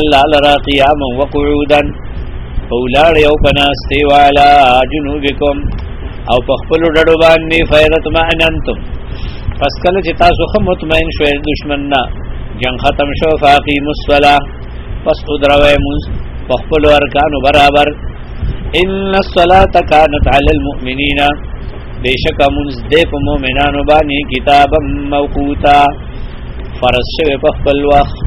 الله لرا قياما وقعودا. فولار یو پناستی والا جنوبکم او پخپلو ډډو باندې فیرت معننتم پس کله چې تاسو خو مطمئن شوئ دشمن نه جنگ ختم شو فاقیم الصلاة. پس ادروی منز پخپلو ارکانو برابر. ان الصلاة كانت على المؤمنین بیشک منز دے په مؤمنانو باندې کتابا موقوتا. فرض شوی پخپل وخت.